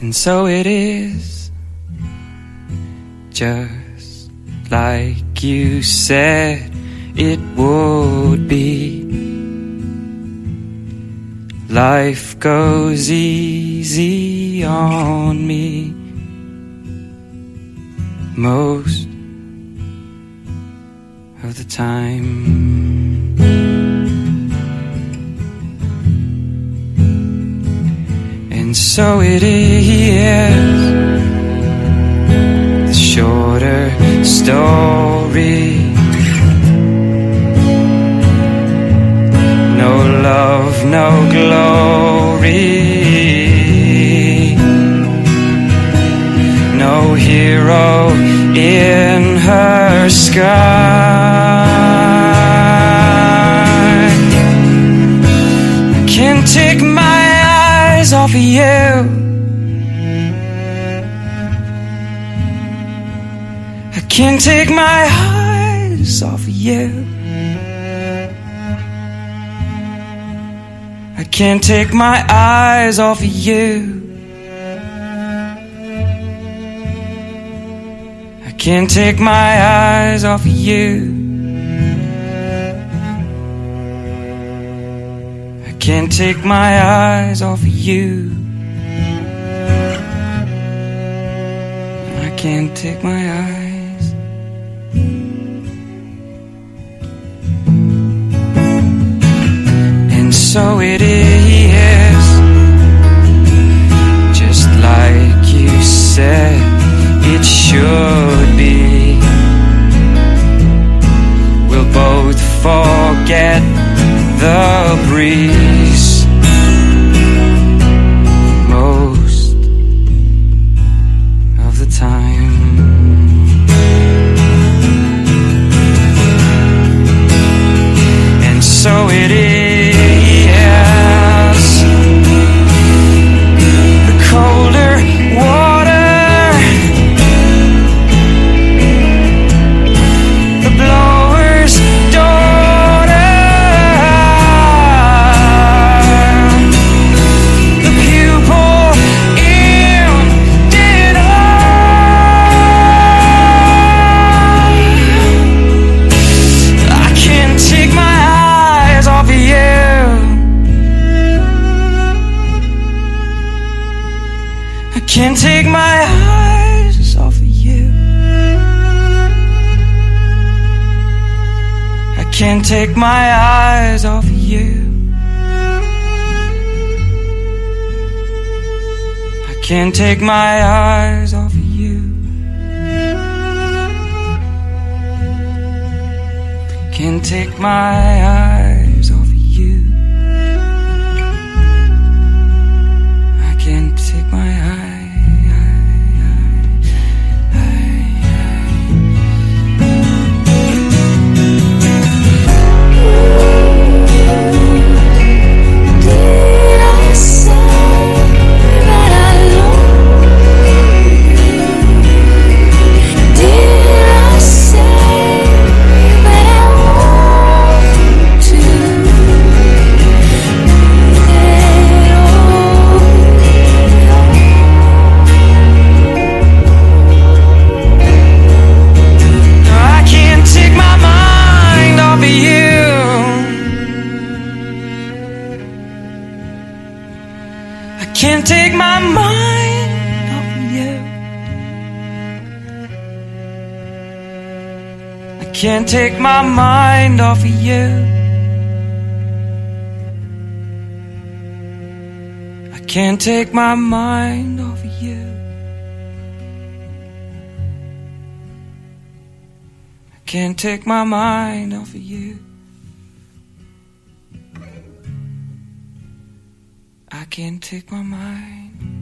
And so it is, just like you said it would be. Life goes easy on me most of the time. So it is the shorter story. No love, no glory. No hero in her sky. Of you. I can't take my eyes off of you. I can't take my eyes off of you. I can't take my eyes off of you. Can't take my eyes off of you. I can't take my eyes. And so it is, just like you said it should be. We'll both forget the breeze can't take my eyes off of you. I can't take my eyes off of you. I can't take my eyes off of you. Can't take my eyes I can't take my mind off of you. I can't take my mind off of you. I can't take my mind off of you. I can't take my mind off of you. Can't take my mind